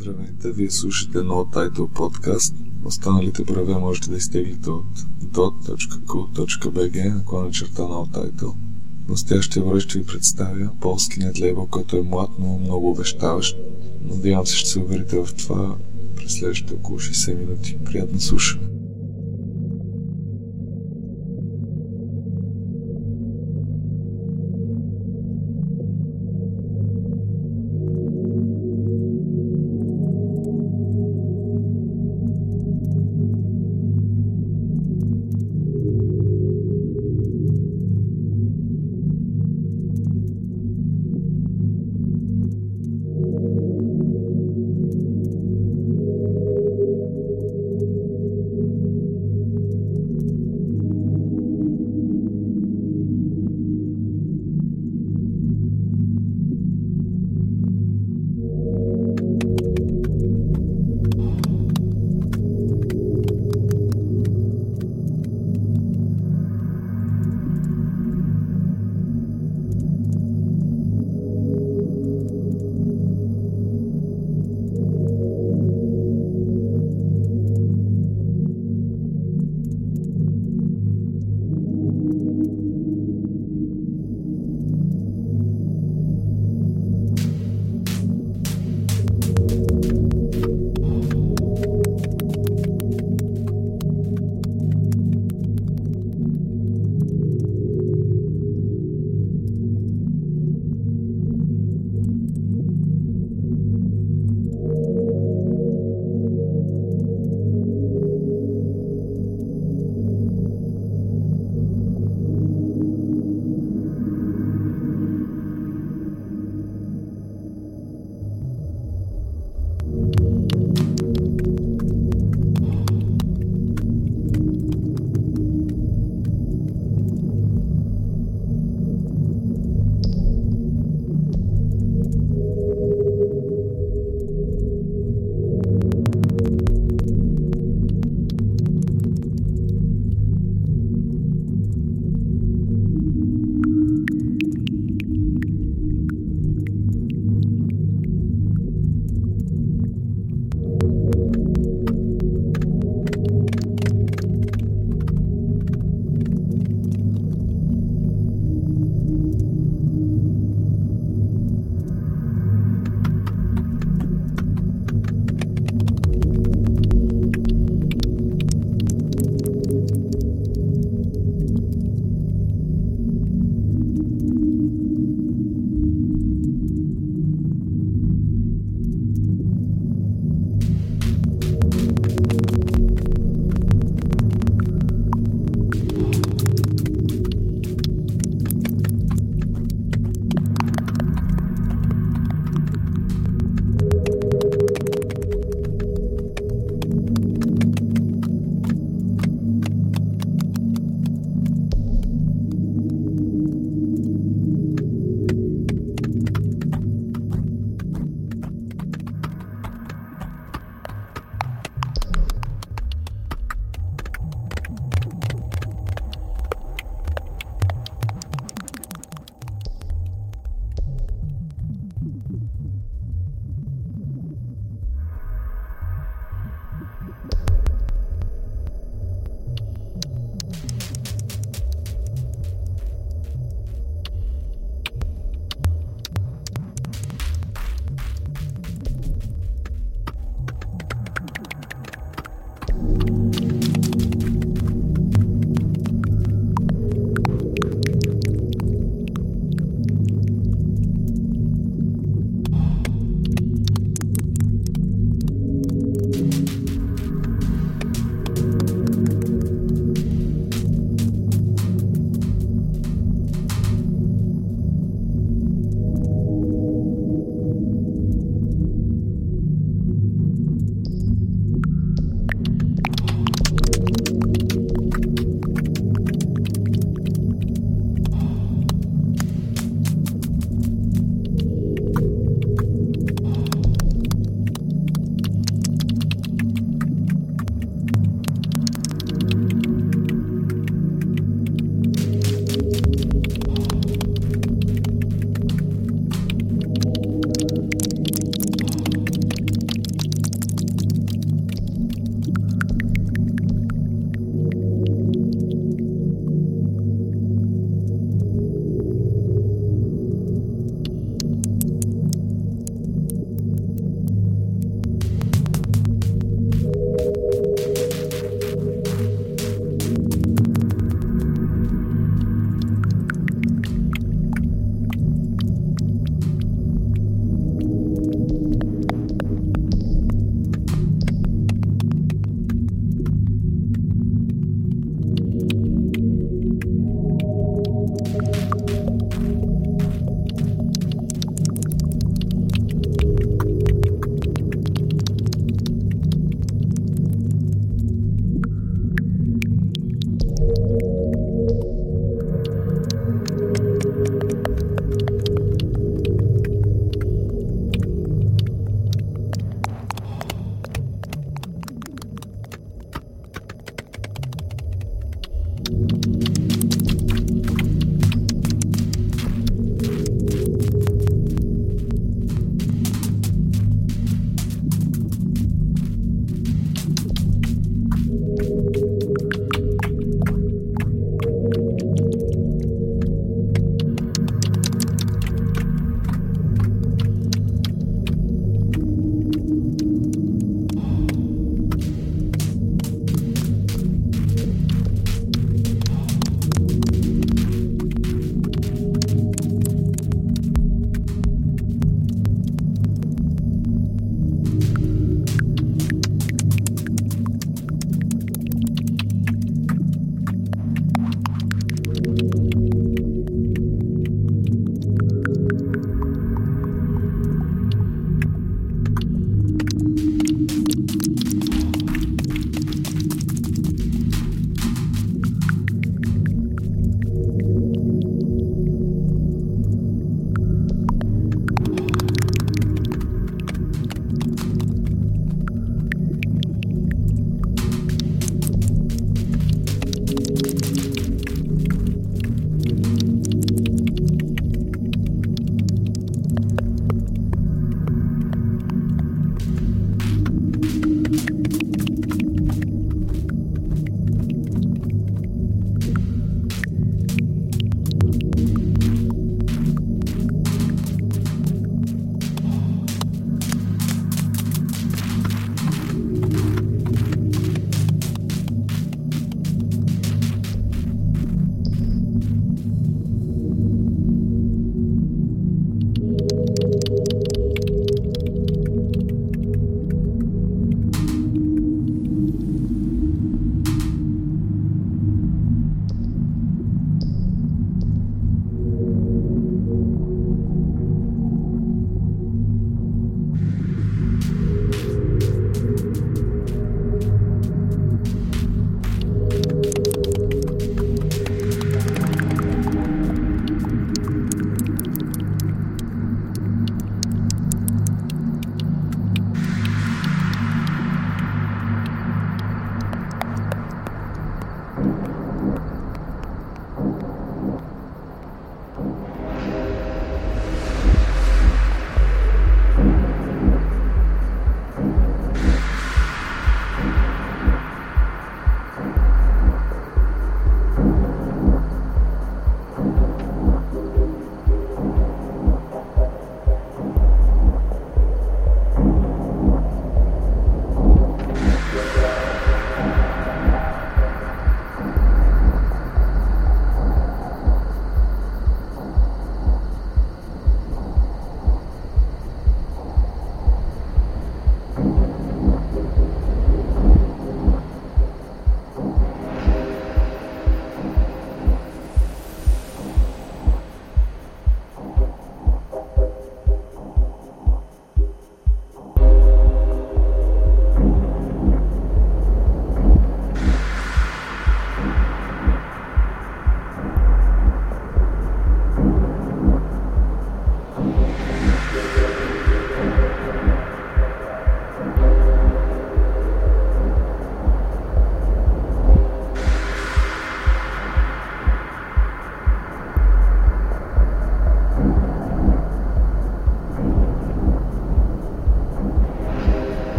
Здравейте, вие слушате No Title Podcast. Останалите браве можете да изтеглите от dot.cool.bg наклона на черта No Title. Настоящия брой ще ви представя полският лейбъл, който е млад, но много обещаващ. Надявам се, ще се уверите в това през следващите около 60 минути. Приятно слушане!